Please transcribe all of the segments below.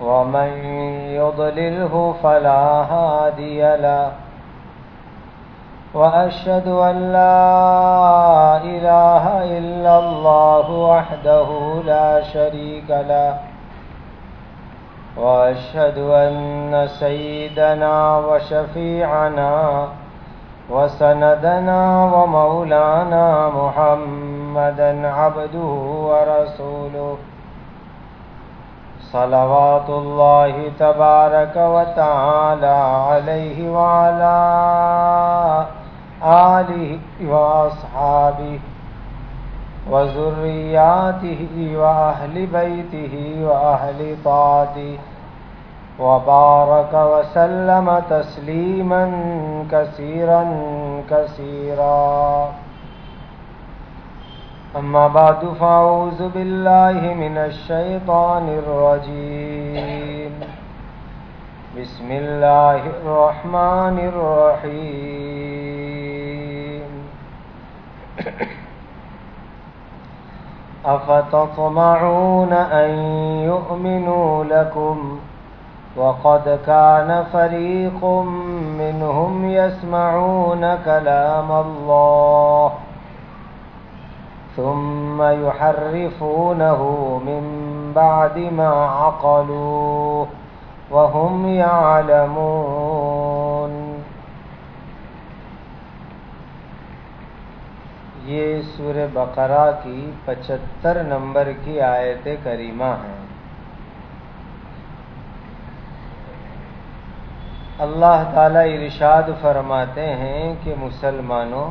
ومن يضلله فلا هادي له وأشهد أن لا إله إلا الله وحده لا شريك له وأشهد أن سيدنا وشفيعنا وسندنا ومولانا محمدا عبده ورسوله صلوات الله تبارك وتعالى عليه وعلى آله وأصحابه وذرياته وأهل بيته وأهل طاعته وبارك وسلم تسليما كثيرا كثيرا أما بعد فأعوذ بالله من الشيطان الرجيم. بسم الله الرحمن الرحيم. أفتطمعون أن يؤمنوا لكم وقد كان فريق منهم يسمعون كلام الله ثم يحرفونه من بعد ما عقلوه وهم يعلمون. یہ سور بقرہ کی پچہتر نمبر کی آیت کریمہ ہے۔ اللہ تعالی ارشاد فرماتے ہیں کہ مسلمانوں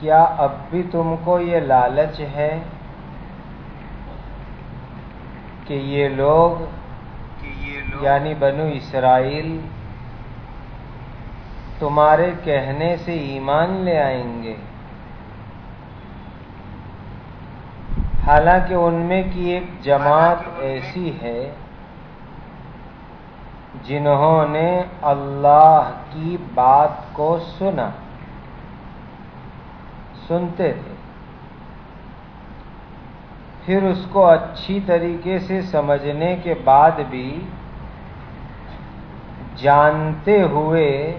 کیا اب بھی تم کو یہ لالچ ہے کہ یہ لوگ یعنی بنو اسرائیل تمہارے کہنے سے ایمان لے آئیں گے؟ حالانکہ ان میں کی ایک جماعت ایسی ہے جنہوں نے اللہ کی بات کو سنا۔ سنتے تھے۔ پھر اس کو اچھی طریقے سے سمجھنے کے بعد بھی جانتے ہوئے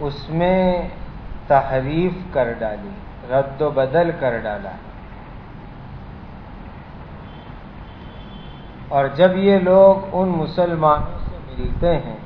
اس میں تحریف کر ڈالی، رد و بدل کر ڈالا۔ اور جب یہ لوگ ان مسلمانوں سے ملتے ہیں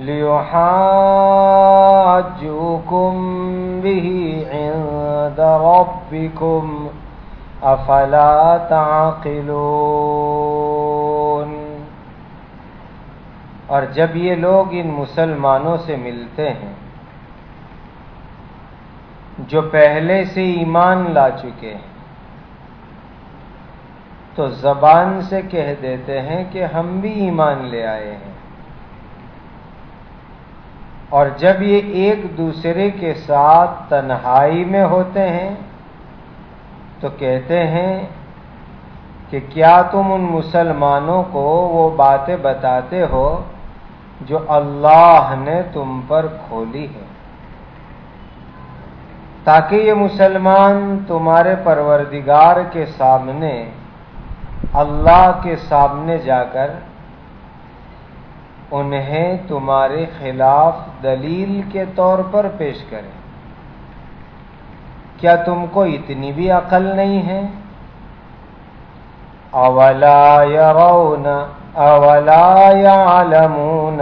لِيُحَاجُّوكُمْ بِهِ عِندَ رَبِّكُمْ أَفَلَا تَعْقِلُونَ اور جب یہ لوگ ان مسلمانوں سے ملتے ہیں، جو پہلے سے ایمان لا چکے ہیں، تو زبان سے کہہ دیتے ہیں کہ ہم بھی ایمان لے آئے ہیں۔ اور جب یہ ایک دوسرے کے ساتھ تنہائی میں ہوتے ہیں، تو کہتے ہیں کہ کیا تم ان مسلمانوں کو وہ باتیں بتاتے ہو جو اللہ نے تم پر کھولی ہے تاکہ یہ مسلمان تمہارے پروردگار کے سامنے، اللہ کے سامنے جا کر انہیں تمہارے خلاف دلیل کے طور پر پیش کریں۔ کیا تم کو اتنی بھی عقل نہیں ہے؟ اولا يرون اولا يعلمون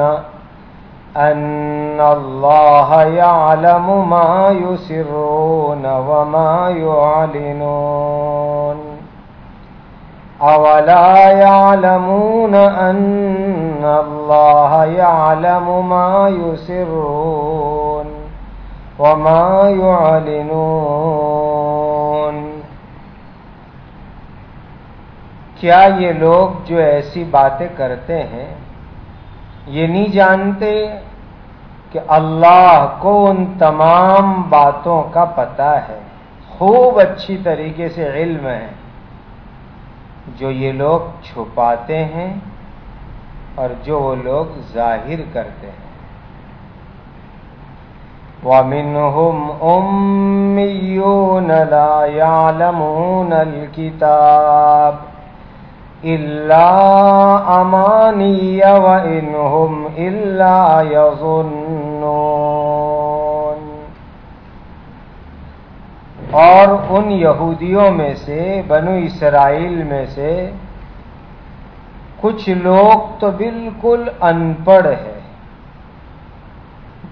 ان الله يعلم ما يسرون وما يعلنون اولا يعلمون ان الله يعلم ما يسرون وما يعلنون۔ کیا یہ لوگ جو ایسی باتیں کرتے ہیں، یہ نہیں جانتے کہ اللہ کو ان تمام باتوں کا پتہ ہے، خوب اچھی طریقے سے علم ہے۔ جو یہ لوگ چھپاتے ہیں اور جو وہ لوگ ظاہر کرتے ہیں۔ وَمِنْهُمْ أُمِّيُّونَ لَا يَعْلَمُونَ الْكِتَابِ إلا أماني وإنهم إلا يظنون اور ان یہودیوں میں سے، بنو اسرائیل میں سے کچھ لوگ تو بالکل ان پڑھ ہے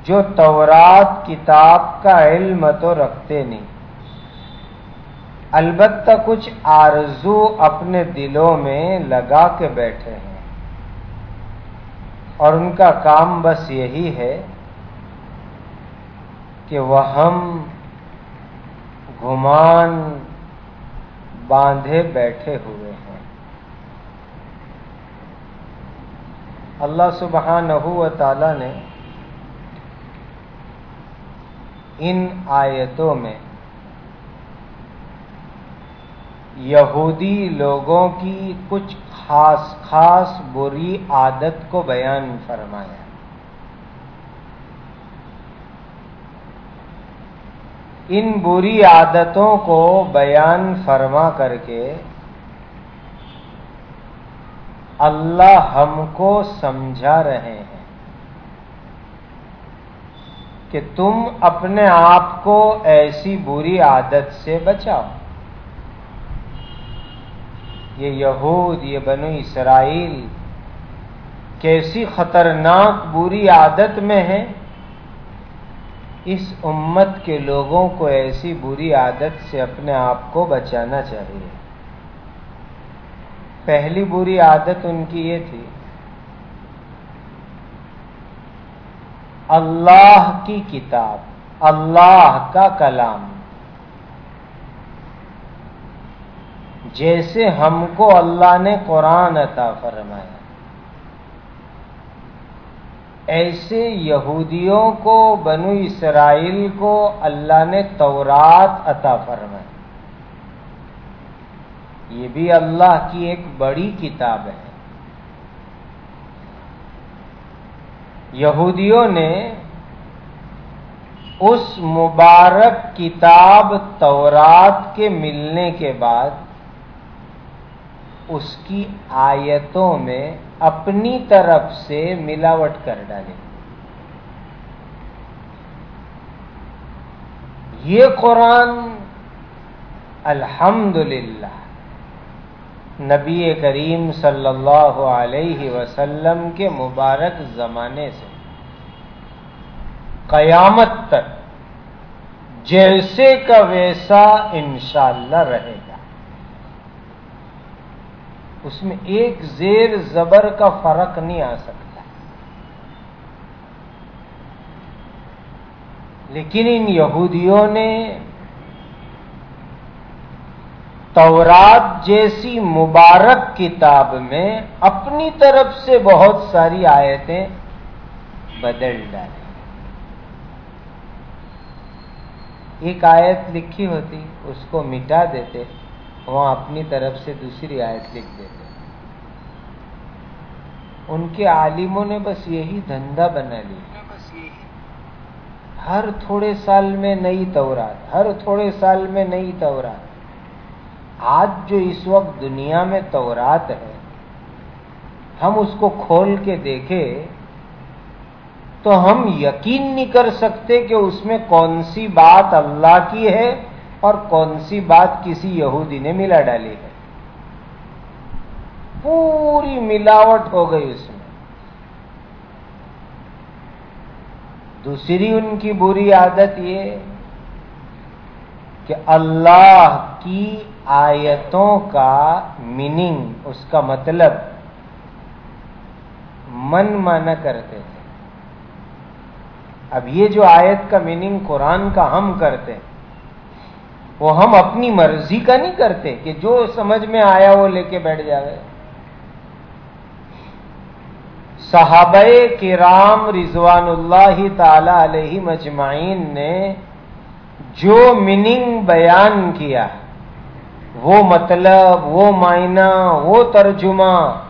جو تورات کتاب کا علم تو رکھتے نہیں۔ البتہ کچھ آرزو اپنے دلوں میں لگا کے بیٹھے ہیں۔ اور ان کا کام بس یہی ہے کہ وہ ہم گمان باندھے بیٹھے ہوئے ہیں۔ اللہ سبحانہ و تعالی نے ان آیتوں میں یہودی لوگوں کی کچھ خاص خاص بری عادت کو بیان فرمایا۔ ان بری عادتوں کو بیان فرما کر کے اللہ ہم کو سمجھا رہے ہیں کہ تم اپنے آپ کو ایسی بری عادت سے بچاؤ۔ یہ یہود، یہ بنو اسرائیل کیسی خطرناک بری عادت میں ہے اس امت کے لوگوں کو ایسی بری عادت سے اپنے آپ کو بچانا چاہیے۔ پہلی بری عادت ان کی یہ تھی، اللہ کی کتاب، اللہ کا کلام۔ جیسے ہم کو اللہ نے قرآن عطا فرمایا ایسے یہودیوں کو بنو اسرائیل کو اللہ نے تورات عطا فرمایا یہ بھی اللہ کی ایک بڑی کتاب ہے۔ یہودیوں نے اس مبارک کتاب تورات کے ملنے کے بعد اس کی آیتوں میں اپنی طرف سے ملاوٹ کر ڈالے۔ یہ قرآن الحمد نبی کریم صلی اللہ علیہ وسلم کے مبارک زمانے سے قیامت تک جیسے کا ویسا انشاءاللہ رہے گا۔ اس میں ایک زیر زبر کا فرق نہیں آ سکتا۔ لیکن ان یہودیوں نے تورات جیسی مبارک کتاب میں اپنی طرف سے بہت ساری آیتیں بدل ڈالیں ایک آیت لکھی ہوتی، اس کو مٹا دیتے۔ وہاں اپنی طرف سے دوسری آیت لکھ دیتے ان کے عالموں نے بس یہی دھندا بنا لیا۔ ہر تھوڑے سال میں نئی تورات، ہر تھوڑے سال میں نئی تورات۔ آج جو اس وقت دنیا میں تورات ہے، ہم اس کو کھول کے دیکھے تو ہم یقین نہیں کر سکتے کہ اس میں کون سی بات اللہ کی ہے اور کون سی بات کسی یہودی نے ملا ڈالی ہے؟ پوری ملاوٹ ہو گئی اس میں۔ دوسری ان کی بری عادت یہ کہ اللہ کی آیتوں کا میننگ اس کا مطلب من مانا کرتے تھے۔ اب یہ جو آیت کا میننگ قرآن کا ہم کرتے ہیں وہ ہم اپنی مرضی کا نہیں کرتے کہ جو سمجھ میں آیا وہ لے کے بیٹھ جائے۔ صحابہ کرام رضوان اللہ تعالی علیہ مجمعین نے جو میننگ بیان کیا، وہ مطلب وہ معنی، وہ ترجمہ،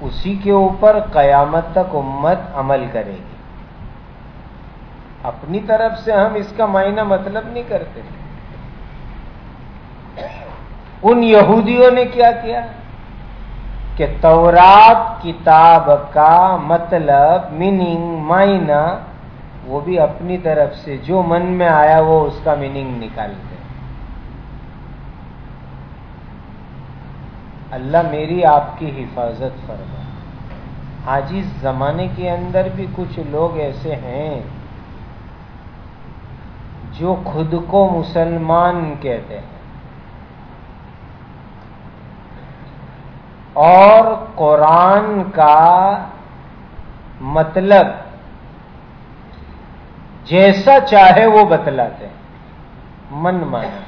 اسی کے اوپر قیامت تک امت عمل کرے گی۔ اپنی طرف سے ہم اس کا معنی مطلب نہیں کرتے۔ ان یہودیوں نے کیا کیا کہ تورات کتاب کا مطلب میننگ معنی وہ بھی اپنی طرف سے جو من میں آیا وہ اس کا میننگ نکالتے اللہ میری آپ کی حفاظت فرما۔ آج اس زمانے کے اندر بھی کچھ لوگ ایسے ہیں جو خود کو مسلمان کہتے ہیں۔ اور قرآن کا مطلب جیسا چاہے وہ بتلاتے ہیں، من مانا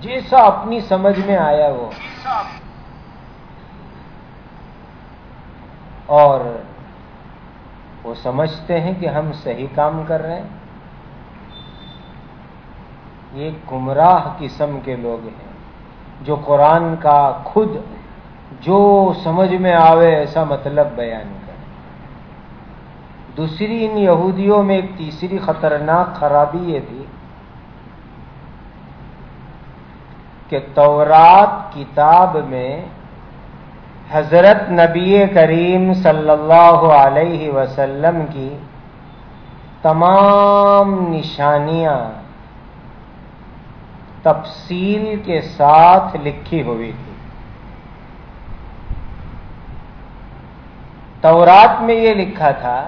جیسا اپنی سمجھ میں آیا وہ اور وہ سمجھتے ہیں کہ ہم صحیح کام کر رہے ہیں۔ یہ گمراہ قسم کے لوگ ہیں۔ جو قرآن کا خود جو سمجھ میں آوے ایسا مطلب بیان کرے۔ دوسری ان یہودیوں میں ایک تیسری خطرناک خرابی یہ تھی کہ تورات کتاب میں حضرت نبی کریم صلی اللہ علیہ وسلم کی تمام نشانیاں تفصیل کے ساتھ لکھی ہوئی تھی۔ تورات میں یہ لکھا تھا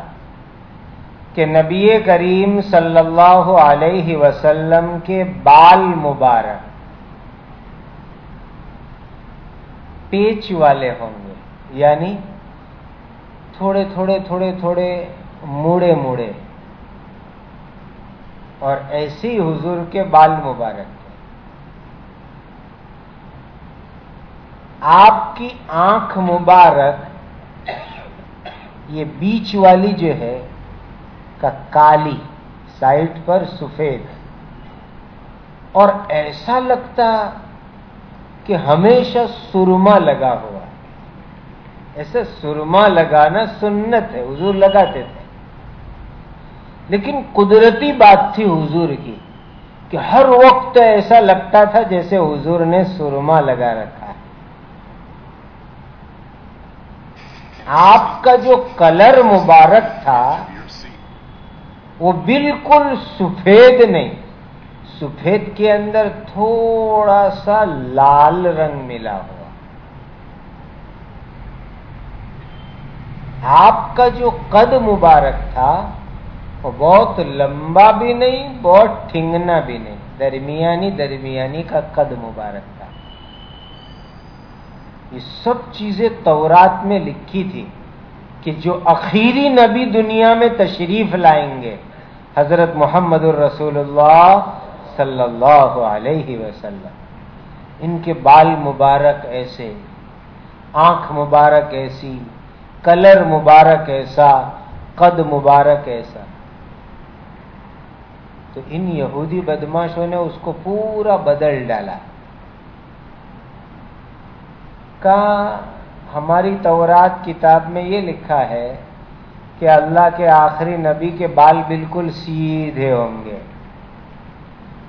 کہ نبی کریم صلی اللہ علیہ وسلم کے بال مبارک پیچ والے ہوں گے یعنی تھوڑے تھوڑے تھوڑے تھوڑے موڑے موڑے، اور ایسی حضور کے بال مبارک۔ آپ کی آنکھ مبارک، یہ بیچ والی جو ہے، کا کالی سائڈ پر سفید اور ایسا لگتا کہ ہمیشہ سرما لگا ہوا ایسے سرما لگانا سنت ہے، حضور لگاتے تھے۔ لیکن قدرتی بات تھی حضور کی، کہ ہر وقت ایسا لگتا تھا جیسے حضور نے سرما لگا رکھا ہے آپ کا جو کلر مبارک تھا، وہ بالکل سفید نہیں، سفید کے اندر تھوڑا سا لال رنگ ملا ہوا۔ آپ کا جو قد مبارک تھا، وہ بہت لمبا بھی نہیں، بہت ٹھنگنا بھی نہیں، درمیانی درمیانی کا قد مبارک۔ تھا یہ سب چیزیں تورات میں لکھی تھی کہ جو اخیری نبی دنیا میں تشریف لائیں گے، حضرت محمد الرسول اللہ صلی اللہ علیہ وسلم۔ ان کے بال مبارک ایسے، آنکھ مبارک ایسی، کلر مبارک ایسا، قد مبارک ایسا۔ تو ان یہودی بدماشوں نے اس کو پورا بدل ڈالا۔ کا ہماری تورات کتاب میں یہ لکھا ہے کہ اللہ کے آخری نبی کے بال بالکل سیدھے ہوں گے۔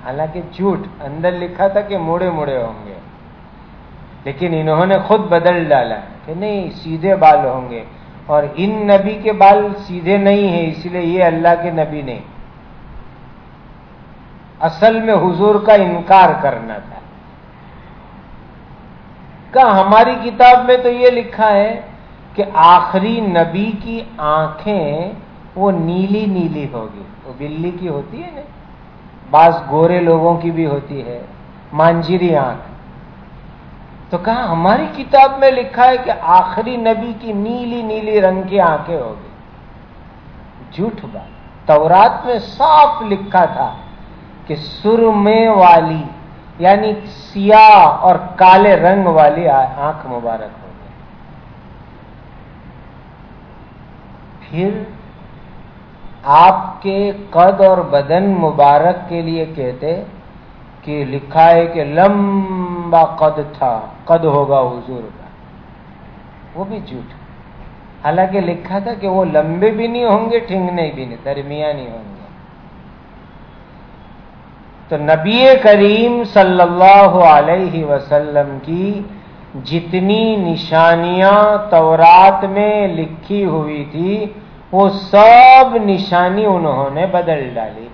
حالانکہ جھوٹ، اندر لکھا تھا کہ موڑے موڑے ہوں گے۔ لیکن انہوں نے خود بدل ڈالا کہ نہیں، سیدھے بال ہوں گے۔ اور ان نبی کے بال سیدھے نہیں ہیں، اس لیے یہ اللہ کے نبی نہیں۔ اصل میں حضور کا انکار کرنا تھا۔ کہ ہماری کتاب میں تو یہ لکھا ہے کہ آخری نبی کی آنکھیں وہ نیلی نیلی ہوگی، وہ بلی کی ہوتی ہے نا؟ بعض گورے لوگوں کی بھی ہوتی ہے، مانجری آنکھ۔ تو کہا ہماری کتاب میں لکھا ہے کہ آخری نبی کی نیلی نیلی رنگ کی آنکھیں ہوگی۔ جھوٹ بات۔ تورات میں صاف لکھا تھا کہ سرمے والی یعنی سیاہ اور کالے رنگ والی آنکھ مبارک ہوگی پھر آپ کے قد اور بدن مبارک کے لیے کہتے کہ لکھا ہے کہ لمبا قد تھا، قد ہوگا حضور کا۔ وہ بھی جھوٹ۔ حالانکہ لکھا تھا کہ وہ لمبے بھی نہیں ہوں گے، ٹھنگنے بھی نہیں درمیان نہیں ہوں گے۔ تو نبی کریم صلی اللہ علیہ وسلم کی جتنی نشانیاں تورات میں لکھی ہوئی تھی، وہ سب نشانی انہوں نے بدل ڈالی۔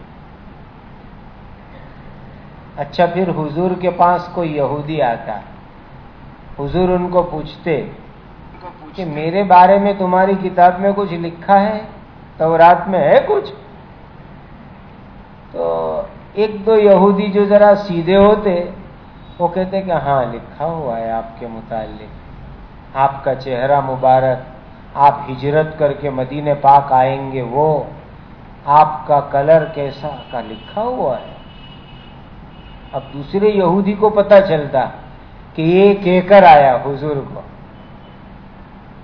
اچھا پھر حضور کے پاس کوئی یہودی آتا، حضور ان کو پوچھتے کہ میرے بارے میں تمہاری کتاب میں کچھ لکھا ہے؟ تو رات میں ہے کچھ؟ تو ایک دو یہودی جو ذرا سیدھے ہوتے، وہ کہتے کہ ہاں لکھا ہوا ہے آپ کے متعلق۔ آپ کا چہرہ مبارک، آپ ہجرت کر کے مدینے پاک آئیں گے، وہ آپ کا کلر کیسا؟ کا لکھا ہوا ہے۔ اب دوسرے یہودی کو پتا چلتا کہ یہ کہہ کر آیا حضور کو۔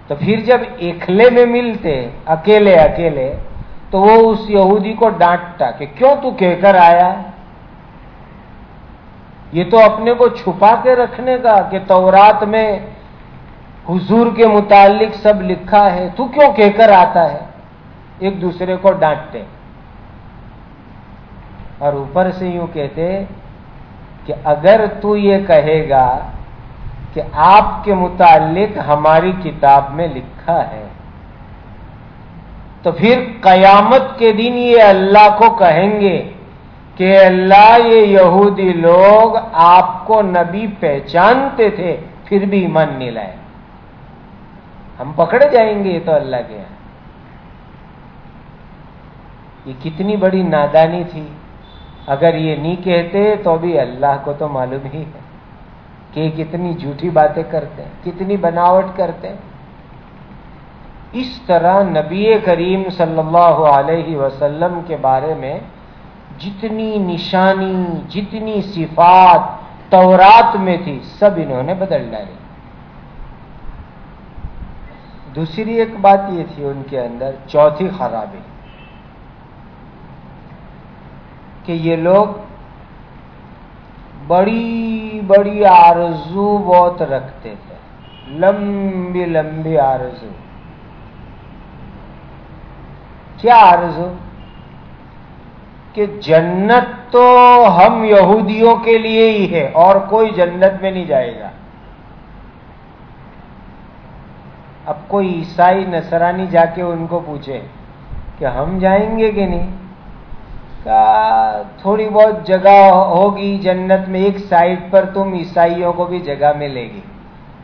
تو پھر جب ایکلے میں ملتے، اکیلے اکیلے تو وہ اس یہودی کو ڈانٹتا کہ کیوں تو کہہ کر آیا؟ یہ تو اپنے کو چھپا کے رکھنے کا کہ تورات میں حضور کے متعلق سب لکھا ہے، تو کیوں کہہ کر آتا ہے؟ ایک دوسرے کو ڈانٹتے۔ اور اوپر سے یوں کہتے کہ اگر تو یہ کہے گا کہ آپ کے متعلق ہماری کتاب میں لکھا ہے تو پھر قیامت کے دن یہ اللہ کو کہیں گے کہ اللہ یہ یہودی لوگ آپ کو نبی پہچانتے تھے، پھر بھی ایمان نہیں لائے۔ ہم پکڑے جائیں گے یہ تو اللہ کے یہاں یہ کتنی بڑی نادانی تھی۔ اگر یہ نہیں کہتے تو بھی اللہ کو تو معلوم ہی ہے کہ کتنی جھوٹی باتیں کرتے ہیں، کتنی بناوٹ کرتے ہیں۔ اس طرح نبی کریم صلی اللہ علیہ وسلم کے بارے میں جتنی نشانی، جتنی صفات تورات میں تھی، سب انہوں نے بدل ڈالی دوسری ایک بات یہ تھی ان کے اندر، چوتھی خرابی، کہ یہ لوگ بڑی بڑی آرزو بہت رکھتے تھے، لمبی لمبی آرزو۔ کیا آرزو کہ جنت تو ہم یہودیوں کے لیے ہی ہے، اور کوئی جنت میں نہیں جائے گا۔ اب کوئی عیسائی نصرانی جا کے ان کو پوچھے کہ ہم جائیں گے کہ نہیں؟ تھوڑی بہت جگہ ہوگی جنت میں، ایک سائڈ پر تم عیسائیوں کو بھی جگہ ملے گی۔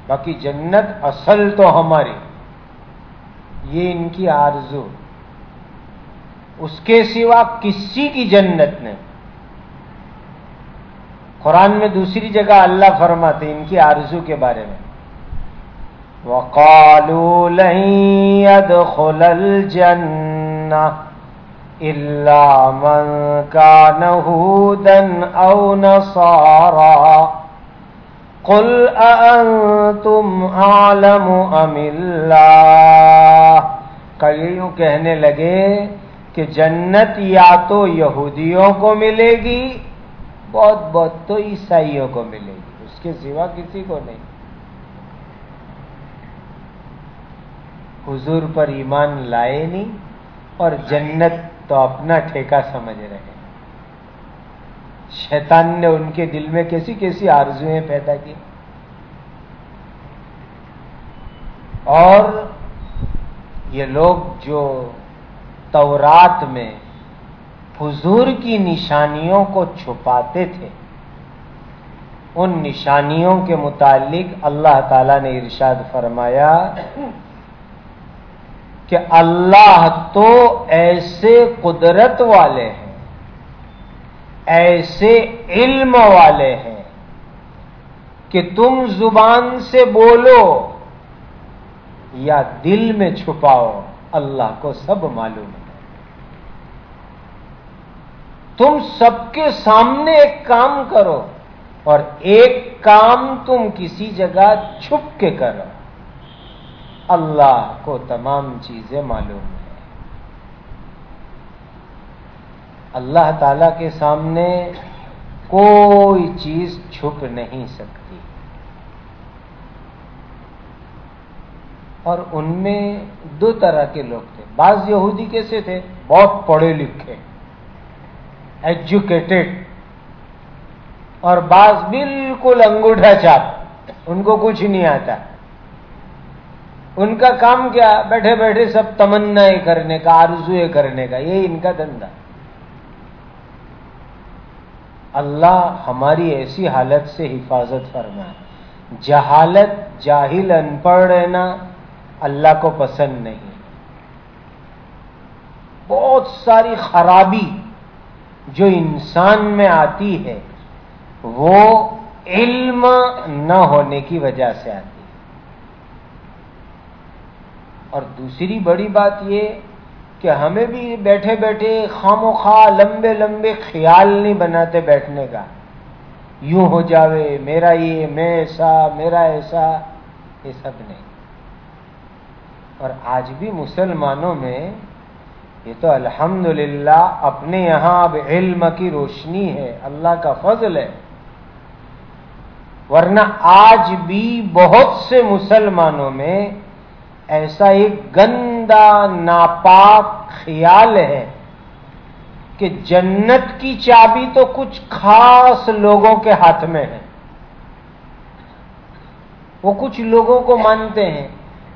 باقی جنت اصل تو ہماری۔ یہ ان کی آرزو اس کے سوا کسی کی جنت نہیں۔ قرآن میں دوسری جگہ اللہ فرماتے ان کی آرزو کے بارے میں۔ وقالوا لن يدخل الجنة إلا من كان هودا أو نصارا قل أأنتم أعلم أم الله؟ کئی یوں کہنے لگے کہ جنت یا تو یہودیوں کو ملے گی، بہت بہت تو عیسائیوں کو ملے گی۔ اس کے سوا کسی کو نہیں۔ حضور پر ایمان لائے نہیں اور جنت تو اپنا ٹھیکہ سمجھ رہے ہیں۔ شیطان نے ان کے دل میں کیسی کیسی آرزویں پیدا کی۔ اور یہ لوگ جو تورات میں حضور کی نشانیوں کو چھپاتے تھے۔ ان نشانیوں کے متعلق اللہ تعالی نے ارشاد فرمایا کہ اللہ تو ایسے قدرت والے ہیں، ایسے علم والے ہیں کہ تم زبان سے بولو یا دل میں چھپاؤ، اللہ کو سب معلوم ہے۔ تم سب کے سامنے ایک کام کرو اور ایک کام تم کسی جگہ چھپ کے کرو۔ اللہ کو تمام چیزیں معلوم ہے اللہ تعالی کے سامنے کوئی چیز چھپ نہیں سکتی۔ اور ان میں دو طرح کے لوگ تھے۔ بعض یہودی کیسے تھے؟ بہت پڑھے لکھے۔ ایجوکیٹڈ اور بعض بالکل انگوٹھا چاپ ان کو کچھ نہیں آتا ان کا کام کیا بیٹھے بیٹھے سب تمنا کرنے کا آرزویں کرنے کا یہی ان کا دندہ اللہ ہماری ایسی حالت سے حفاظت فرمائے جہالت جاہل ان پڑھ رہنا اللہ کو پسند نہیں بہت ساری خرابی جو انسان میں آتی ہے، وہ علم نہ ہونے کی وجہ سے آتی ہے۔ اور دوسری بڑی بات یہ کہ ہمیں بھی بیٹھے بیٹھے خام و خواہ لمبے لمبے خیال نہیں بناتے بیٹھنے کا۔ یوں ہو جاوے، میرا یہ، میں ایسا، میرا ایسا، یہ سب نہیں۔ اور آج بھی مسلمانوں میں یہ تو الحمدللہ اپنے یہاں اب علم کی روشنی ہے، اللہ کا فضل ہے۔ ورنہ آج بھی بہت سے مسلمانوں میں ایسا ایک گندا، ناپاک خیال ہے کہ جنت کی چابی تو کچھ خاص لوگوں کے ہاتھ میں ہے۔ وہ کچھ لوگوں کو مانتے ہیں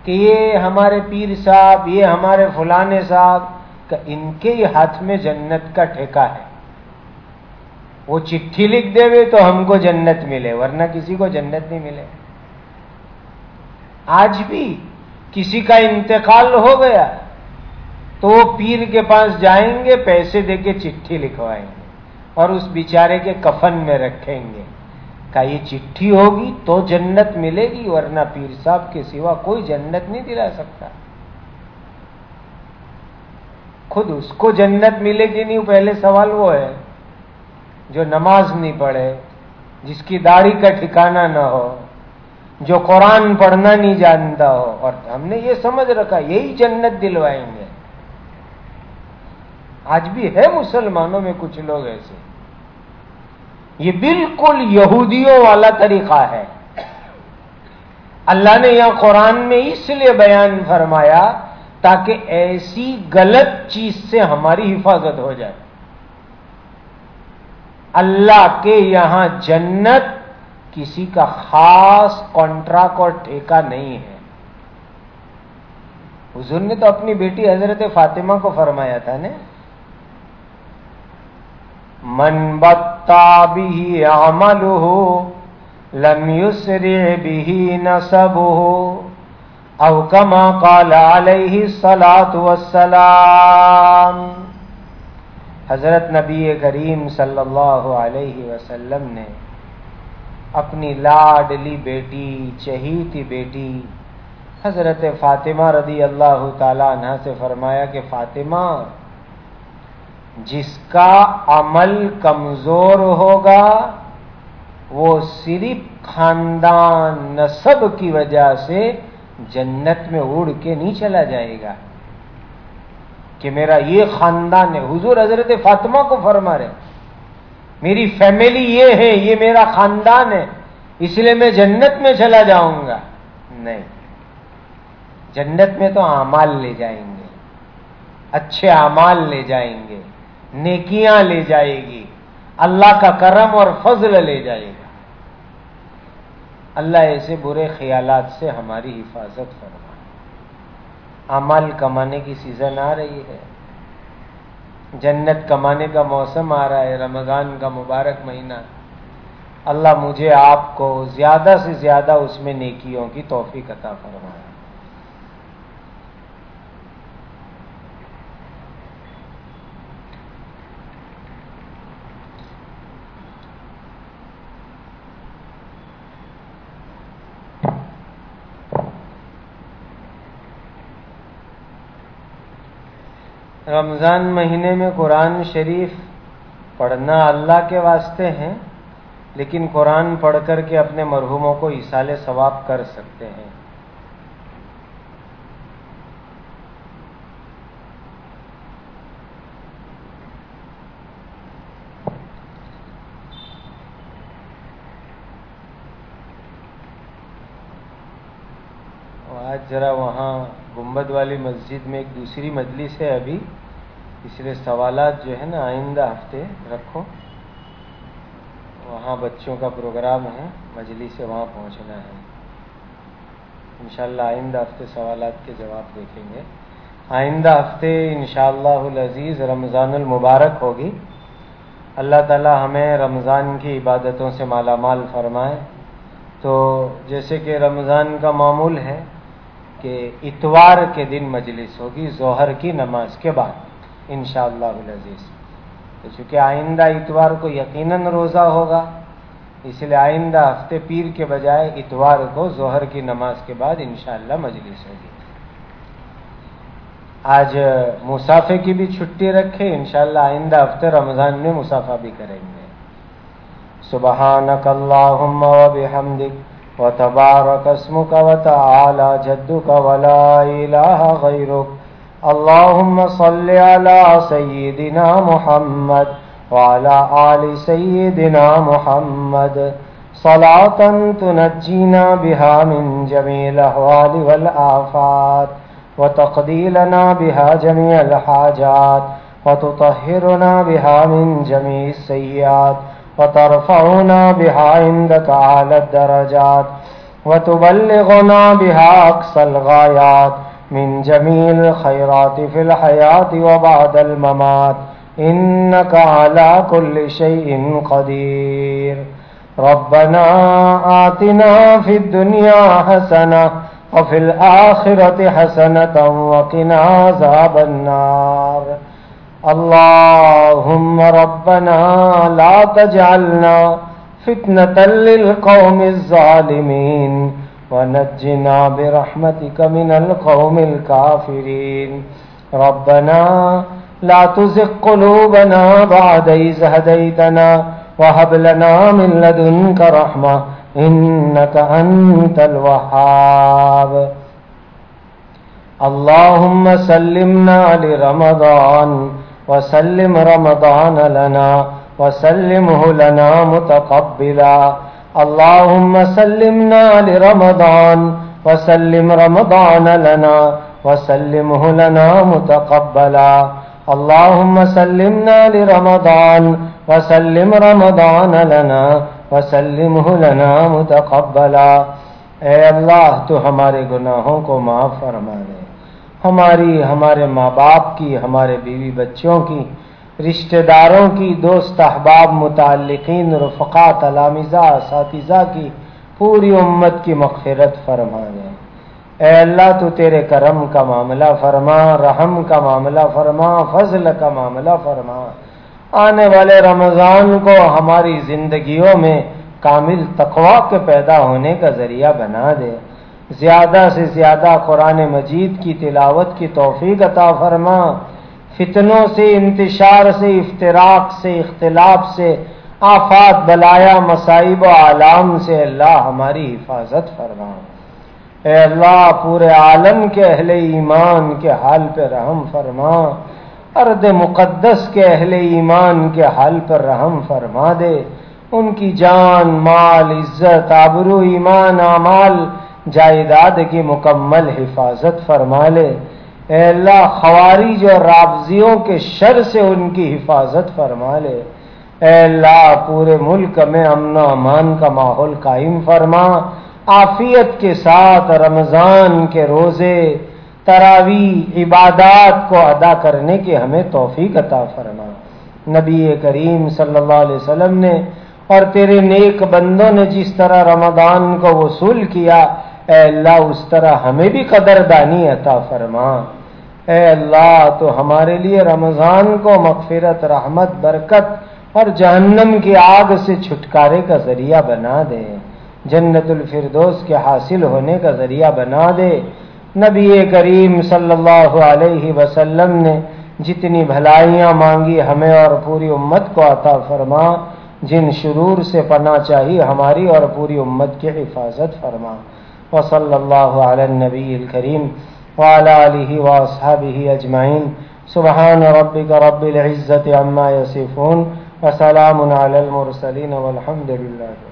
کہ یہ ہمارے پیر صاحب، یہ ہمارے فلانے صاحب کہ ان کے ہی ہاتھ میں جنت کا ٹھیکہ ہے۔ وہ چٹھی لکھ دے وے تو ہم کو جنت ملے، ورنہ کسی کو جنت نہیں ملے۔ آج بھی کسی کا انتقال ہو گیا تو وہ پیر کے پاس جائیں گے، پیسے دے کے چٹھی لکھوائیں گے اور اس بیچارے کے کفن میں رکھیں گے۔ کہ یہ چٹھی ہوگی تو جنت ملے گی، ورنہ پیر صاحب کے سوا کوئی جنت نہیں دلا سکتا۔ خود اس کو جنت ملے گی نہیں پہلے سوال وہ ہے، جو نماز نہیں پڑھے، جس کی داڑھی کا ٹھکانہ نہ ہو، جو قرآن پڑھنا نہیں جانتا ہو، اور ہم نے یہ سمجھ رکھا، یہی جنت دلوائیں گے۔ آج بھی ہے مسلمانوں میں کچھ لوگ ایسے۔ یہ بالکل یہودیوں والا طریقہ ہے۔ اللہ نے یہاں قرآن میں اس لیے بیان فرمایا تاکہ ایسی غلط چیز سے ہماری حفاظت ہو جائے۔ اللہ کے یہاں جنت کسی کا خاص کانٹراکٹ اور ٹھیکہ نہیں ہے۔ حضور نے تو اپنی بیٹی حضرت فاطمہ کو فرمایا تھا نا، من بتا بھی عمل ہو لم یسر بھی نصب ہو او کما قال علیہ سلاد وسلام حضرت نبی کریم صلی اللہ علیہ وسلم نے اپنی لاڈلی بیٹی، چہیتی بیٹی، حضرت فاطمہ رضی اللہ تعالی عنہ سے فرمایا کہ فاطمہ، جس کا عمل کمزور ہوگا، وہ صرف خاندان نصب کی وجہ سے جنت میں اڑ کے نہیں چلا جائے گا کہ میرا یہ خاندان ہے۔ حضور حضرت فاطمہ کو فرما رہے میری فیملی یہ ہے، یہ میرا خاندان ہے، اس لیے میں جنت میں چلا جاؤں گا۔ نہیں، جنت میں تو اعمال لے جائیں گے، اچھے اعمال لے جائیں گے، نیکیاں لے جائے گی، اللہ کا کرم اور فضل لے جائے گا۔ اللہ ایسے برے خیالات سے ہماری حفاظت فرما عمل کمانے کی سیزن آ رہی ہے۔ جنت کمانے کا موسم آ رہا ہے، رمضان کا مبارک مہینہ۔ اللہ مجھے آپ کو زیادہ سے زیادہ اس میں نیکیوں کی توفیق عطا فرمائے۔ رمضان مہینے میں قرآن شریف پڑھنا اللہ کے واسطے ہیں، لیکن قرآن پڑھ کر کے اپنے مرحوموں کو اصال ثواب کر سکتے ہیں۔ آج ذرا وہاں گنبد والی مسجد میں ایک دوسری مجلس ہے ابھی۔ اس لیے سوالات جو ہے نا آئندہ ہفتے رکھو۔ وہاں بچوں کا پروگرام ہے، مجلس سے وہاں پہنچنا ہے۔ انشاءاللہ آئندہ ہفتے سوالات کے جواب دیکھیں گے۔ آئندہ ہفتے انشاءاللہ العزیز رمضان المبارک ہوگی۔ اللہ تعالی ہمیں رمضان کی عبادتوں سے مالا مال فرمائے۔ تو جیسے کہ رمضان کا معمول ہے کہ اتوار کے دن مجلس ہوگی، ظہر کی نماز کے بعد۔ انشاءاللہ العزیز۔ تو چونکہ آئندہ اتوار کو یقیناً روزہ ہوگا، اس لیے آئندہ ہفتے پیر کے بجائے اتوار کو ظہر کی نماز کے بعد انشاءاللہ مجلس ہوگی۔ آج مسافے کی بھی چھٹی رکھے، انشاءاللہ آئندہ ہفتے رمضان میں مسافہ بھی کریں گے۔ سبحانک اللہم و بحمدک وتبارك اسمك وتعالى جدك ولا إله غيرك اللهم صل على سيدنا محمد وعلى آل سيدنا محمد. صلاة تنجينا بها من جميع الأهوال والآفات وتقضي لنا بها جميع الحاجات، وتطهرنا بها من جميع السيئات، وترفعنا بها عندك على الدرجات، وتبلغنا بها أقصى الغايات. من جميل الخيرات في الحياة وبعد الممات إنك على كل شيء قدير. ربنا آتنا في الدنيا حسنة وفي الآخرة حسنة وقنا عذاب النار. اللهم ربنا لا تجعلنا فتنة للقوم الظالمين. ونجنا برحمتك من القوم الكافرين. ربنا لا تزق قلوبنا بعد إذ هديتنا وهب لنا من لدنك رحمة إنك أنت الوحاب اللهم سلمنا لرمضان وسلم رمضان لنا وسلمه لنا متقبلا. اللهم سلمنا لرمضان وسلم رمضان لنا وسلمه لنا متقبلا اللهم سلمنا لرمضان وسلم رمضان لنا وسلمه لنا متقبلا اے اللہ تو ہمارے گناہوں کو معاف فرما دے ہماری ہمارے ماں باپ کی ہمارے بیوی بچوں کی رشتہ داروں کی دوست احباب متعلقین رفقا تلامزہ اساتذہ کی پوری امت کی مغفرت فرما دے اے اللہ تو تیرے کرم کا معاملہ فرما، رحم کا معاملہ فرما، فضل کا معاملہ فرما۔ آنے والے رمضان کو ہماری زندگیوں میں کامل تقوا کے پیدا ہونے کا ذریعہ بنا دے۔ زیادہ سے زیادہ قرآن مجید کی تلاوت کی توفیق عطا فرما۔ فتنوں سے، انتشار سے افطراک سے، اختلاف سے، آفات، بلایا، مصائب و عالام سے اللہ ہماری حفاظت فرما۔ اے اللہ، پورے عالم کے اہل ایمان کے حال پہ رحم فرما۔ ارد مقدس کے اہل ایمان کے حال پر رحم فرما دے۔ ان کی جان، مال، عزت، آبرو، ایمان، اعمال، جائیداد کی مکمل حفاظت فرما لے۔ اے اللہ، خوارج اور رابضیوں کے شر سے ان کی حفاظت فرما لے۔ اے اللہ، پورے ملک میں امن و امان کا ماحول قائم فرما۔ آفیت کے ساتھ رمضان کے روزے تراوی عبادات کو ادا کرنے کی ہمیں توفیق عطا فرما۔ نبی کریم صلی اللہ علیہ وسلم نے، اور تیرے نیک بندوں نے جس طرح رمضان کو وصول کیا، اے اللہ، اس طرح ہمیں بھی قدر دانی عطا فرما۔ اے اللہ، تو ہمارے لیے رمضان کو مغفرت، رحمت، برکت اور جہنم کی آگ سے چھٹکارے کا ذریعہ بنا دے، جنت الفردوس کے حاصل ہونے کا ذریعہ بنا دے۔ نبی کریم صلی اللہ علیہ وسلم نے جتنی بھلائیاں مانگی ہمیں اور پوری امت کو عطا فرما، جن شرور سے پناہ چاہیے ہماری اور پوری امت کی حفاظت فرما۔ وصلی اللہ علی النبی الکریم۔ وعلى آله وأصحابه أجمعين. سبحان ربك رب العزة عما يصفون وسلام على المرسلين والحمد لله.